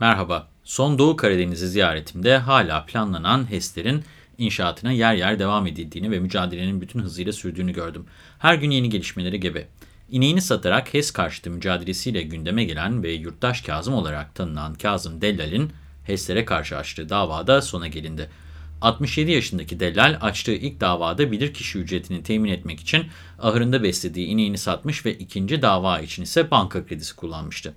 Merhaba. Son Doğu Karadeniz'i ziyaretimde hala planlanan HES'lerin inşaatına yer yer devam edildiğini ve mücadelenin bütün hızıyla sürdüğünü gördüm. Her gün yeni gelişmeleri gebe. İneğini satarak HES karşıtı mücadelesiyle gündeme gelen ve yurttaş Kazım olarak tanınan Kazım Dellal'in HES'lere karşı açtığı davada sona gelindi. 67 yaşındaki Dellal açtığı ilk davada bilirkişi ücretini temin etmek için ahırında beslediği ineğini satmış ve ikinci dava için ise banka kredisi kullanmıştı.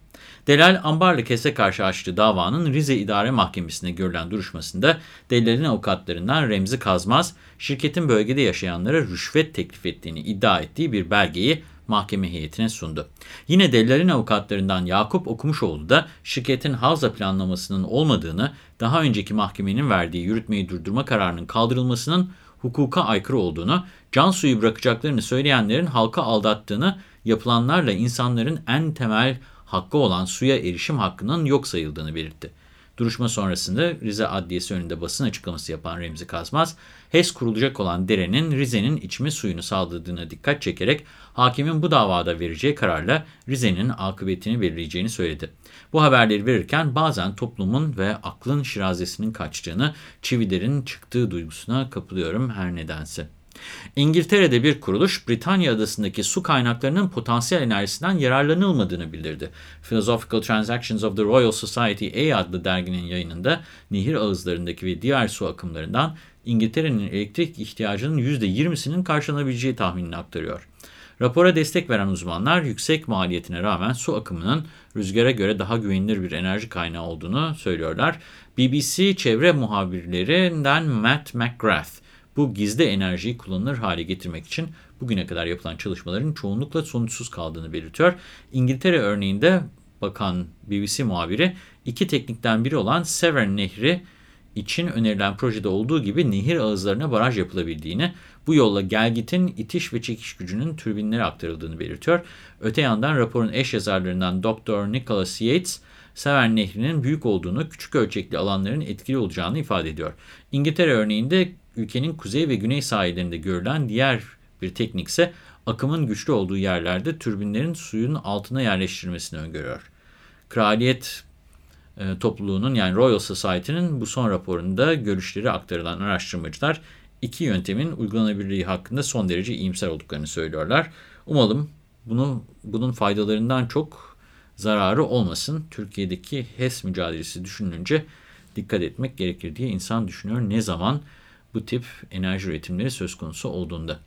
Delal ambarlı kese karşı açtığı davanın Rize İdare Mahkemesi'nde görülen duruşmasında Dellal'in avukatlarından Remzi Kazmaz, şirketin bölgede yaşayanlara rüşvet teklif ettiğini iddia ettiği bir belgeyi mahkeme heyetine sundu. Yine Dellal'in avukatlarından Yakup Okumuşoğlu da şirketin havza planlamasının olmadığını, daha önceki mahkemenin verdiği yürütmeyi durdurma kararının kaldırılmasının hukuka aykırı olduğunu, can suyu bırakacaklarını söyleyenlerin halka aldattığını, yapılanlarla insanların en temel hakkı olan suya erişim hakkının yok sayıldığını belirtti. Duruşma sonrasında Rize Adliyesi önünde basın açıklaması yapan Remzi Kazmaz, HES kurulacak olan derenin Rize'nin içme suyunu sağladığına dikkat çekerek hakimin bu davada vereceği kararla Rize'nin akıbetini belirleyeceğini söyledi. Bu haberleri verirken bazen toplumun ve aklın şirazesinin kaçtığını, çivilerin çıktığı duygusuna kapılıyorum her nedense. İngiltere'de bir kuruluş Britanya adasındaki su kaynaklarının potansiyel enerjisinden yararlanılmadığını bildirdi. Philosophical Transactions of the Royal Society A adlı derginin yayınında nehir ağızlarındaki ve diğer su akımlarından İngiltere'nin elektrik ihtiyacının %20'sinin karşılanabileceği tahminini aktarıyor. Rapora destek veren uzmanlar yüksek maliyetine rağmen su akımının rüzgara göre daha güvenilir bir enerji kaynağı olduğunu söylüyorlar. BBC çevre muhabirlerinden Matt McGrath, bu gizli enerjiyi kullanılır hale getirmek için bugüne kadar yapılan çalışmaların çoğunlukla sonuçsuz kaldığını belirtiyor. İngiltere örneğinde bakan BBC muhabiri iki teknikten biri olan Severn Nehri için önerilen projede olduğu gibi nehir ağızlarına baraj yapılabildiğini, bu yolla gelgitin itiş ve çekiş gücünün türbinlere aktarıldığını belirtiyor. Öte yandan raporun eş yazarlarından Dr. Nicholas Yates, Severn Nehri'nin büyük olduğunu, küçük ölçekli alanların etkili olacağını ifade ediyor. İngiltere örneğinde ülkenin kuzey ve güney sahillerinde görülen diğer bir teknik ise akımın güçlü olduğu yerlerde türbinlerin suyun altına yerleştirilmesini öngörüyor. Kraliyet e, topluluğunun yani Royal Society'nin bu son raporunda görüşleri aktarılan araştırmacılar iki yöntemin uygulanabilirliği hakkında son derece iyimser olduklarını söylüyorlar. Umalım bunu bunun faydalarından çok zararı olmasın. Türkiye'deki HES mücadelesi düşünülünce dikkat etmek gerekir diye insan düşünüyor. Ne zaman bu tip enerji üretimleri söz konusu olduğunda.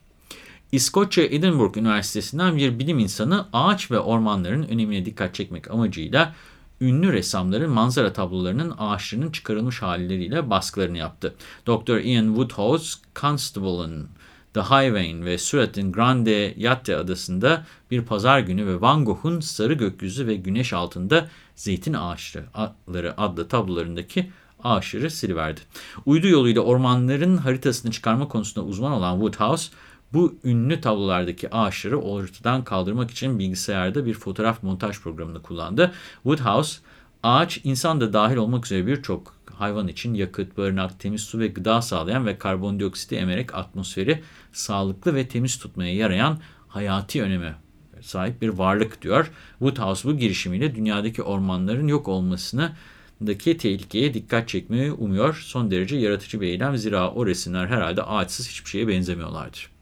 İskoçya Edinburgh Üniversitesi'nden bir bilim insanı ağaç ve ormanların önemine dikkat çekmek amacıyla ünlü ressamların manzara tablolarının ağaçlarının çıkarılmış halleriyle baskılarını yaptı. Dr. Ian Woodhouse, Constable'ın The Highway ve Surat'ın Grande Yatte adasında bir pazar günü ve Van Gogh'un Sarı Gökyüzü ve Güneş Altında Zeytin Ağaçları adlı tablolarındaki ağaçları siliverdi. Uydu yoluyla ormanların haritasını çıkarma konusunda uzman olan Woodhouse, bu ünlü tablolardaki ağaçları ortadan kaldırmak için bilgisayarda bir fotoğraf montaj programını kullandı. Woodhouse, ağaç insan da dahil olmak üzere birçok hayvan için yakıt, barınak, temiz su ve gıda sağlayan ve karbondioksiti emerek atmosferi sağlıklı ve temiz tutmaya yarayan hayati öneme sahip bir varlık diyor. Woodhouse bu girişimiyle dünyadaki ormanların yok olmasını daki tehlikeye dikkat çekmeyi umuyor. Son derece yaratıcı bir eylem zira o resimler herhalde ağaçsız hiçbir şeye benzemiyorlardır.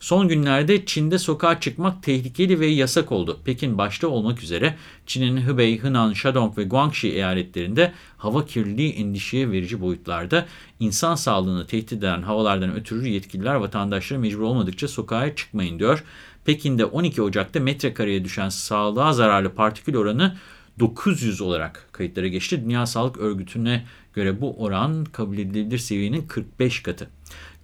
Son günlerde Çin'de sokağa çıkmak tehlikeli ve yasak oldu. Pekin başta olmak üzere Çin'in Hubei, Henan, Shandong ve Guangxi eyaletlerinde hava kirliliği endişeye verici boyutlarda. İnsan sağlığını tehdit eden havalardan ötürü yetkililer vatandaşlara mecbur olmadıkça sokağa çıkmayın diyor. Pekin'de 12 Ocak'ta metrekareye düşen sağlığa zararlı partikül oranı 900 olarak kayıtlara geçti. Dünya Sağlık Örgütü'ne göre bu oran kabul edilebilir seviyenin 45 katı.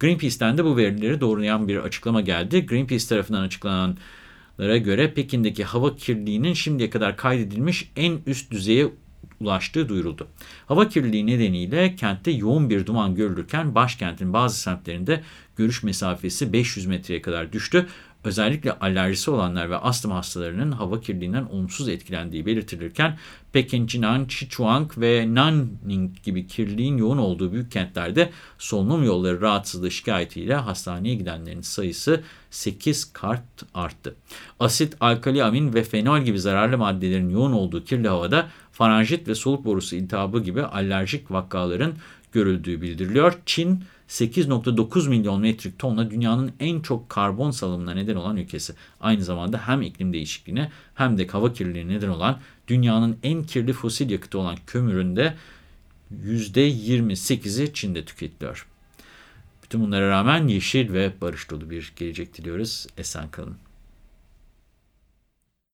Greenpeace'ten de bu verileri doğrulayan bir açıklama geldi. Greenpeace tarafından açıklananlara göre Pekin'deki hava kirliliğinin şimdiye kadar kaydedilmiş en üst düzeye ulaştığı duyuruldu. Hava kirliliği nedeniyle kentte yoğun bir duman görülürken başkentin bazı semtlerinde görüş mesafesi 500 metreye kadar düştü. Özellikle alerjisi olanlar ve astım hastalarının hava kirliliğinden olumsuz etkilendiği belirtilirken Pekin, Jinan, Sichuan ve Nanning gibi kirliliğin yoğun olduğu büyük kentlerde solunum yolları rahatsızlığı şikayetiyle hastaneye gidenlerin sayısı 8 kart arttı. Asit, alkali amin ve fenol gibi zararlı maddelerin yoğun olduğu kirli havada faranjit ve soluk borusu iltihabı gibi alerjik vakaların görüldüğü bildiriliyor. Çin 8.9 milyon metrik tonla dünyanın en çok karbon salımına neden olan ülkesi. Aynı zamanda hem iklim değişikliğine hem de hava kirliliğine neden olan dünyanın en kirli fosil yakıtı olan kömürün de %28'i Çin'de tüketiliyor. Bütün bunlara rağmen yeşil ve barış dolu bir gelecek diliyoruz. Esen kalın.